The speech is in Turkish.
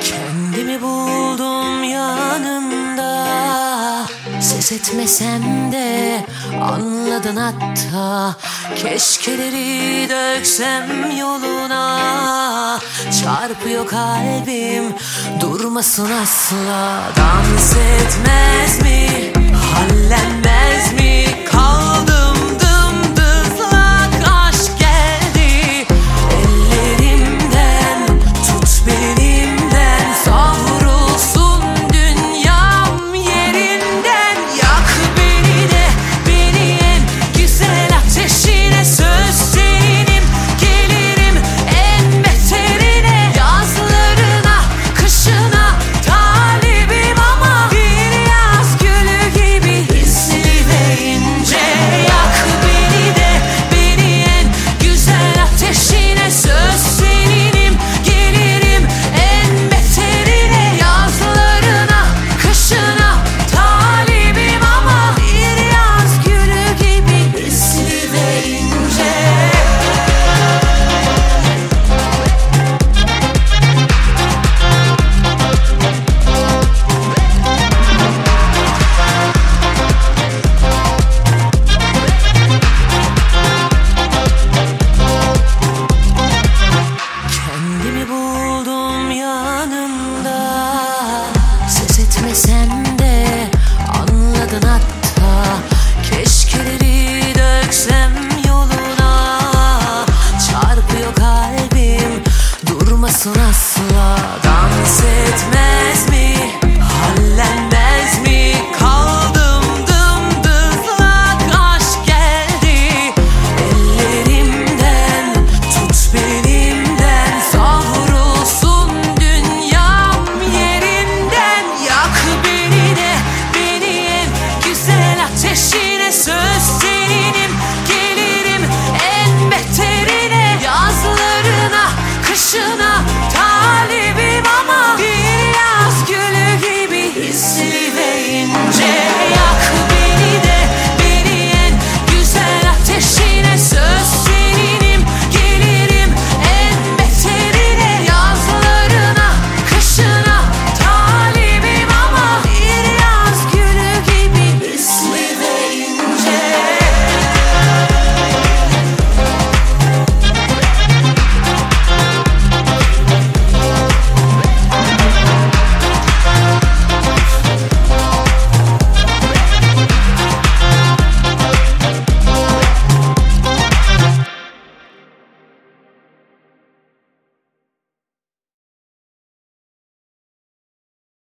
Kendimi buldum yanında Ses etmesem de anladın hatta Keşkeleri döksem yoluna Çarpıyor kalbim durmasın asla Dans etmez mi? Hallenmez mi?